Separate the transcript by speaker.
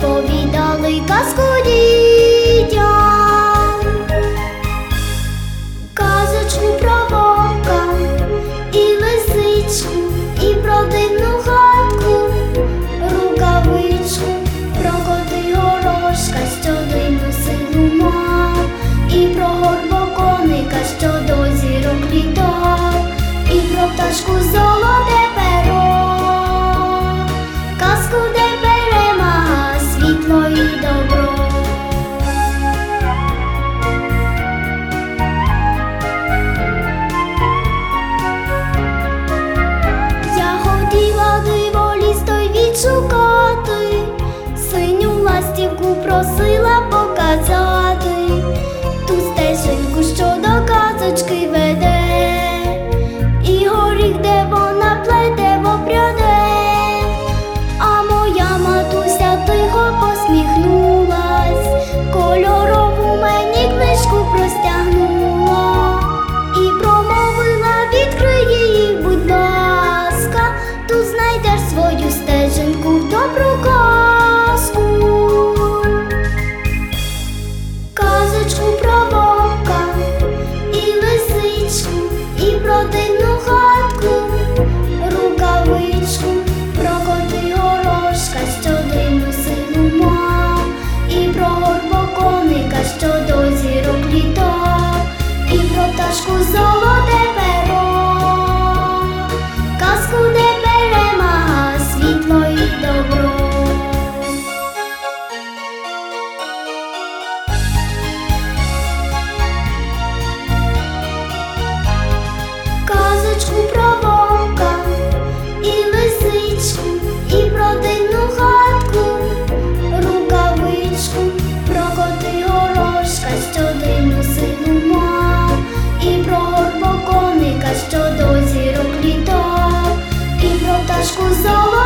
Speaker 1: розповідали казку дітям. Казочку про вовка і лисичку, і про дивну хатку, рукавичку, про коти горошка, що дивну силу мав, і про горбоконика, що до зірок літав, і про пташку золоте просила показати, ту стеженьку, що до казочки веде, лисичку, і про дивну хатку, рукавичку, про коти горошка, що дивну силу мав, і про горбоконика, що до зірок літав, і про пташку золоту. Muitas coisas